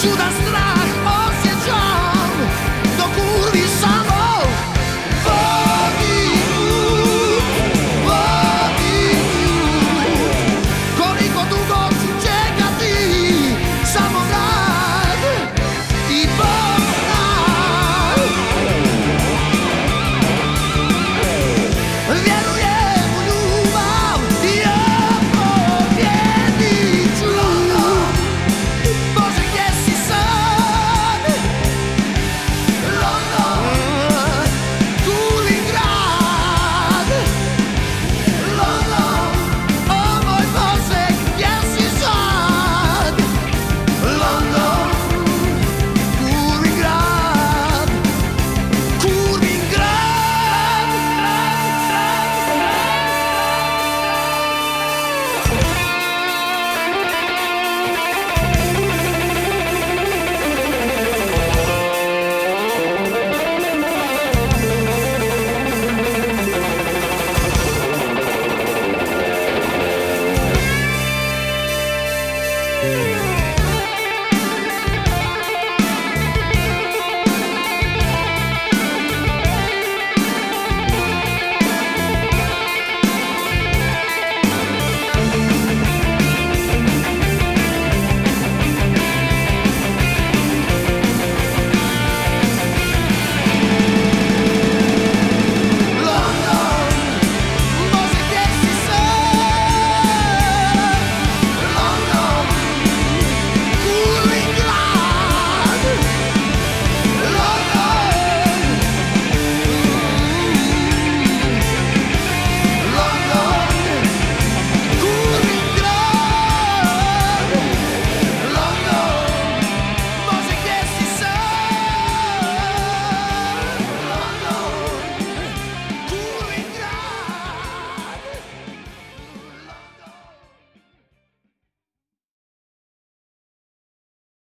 Judas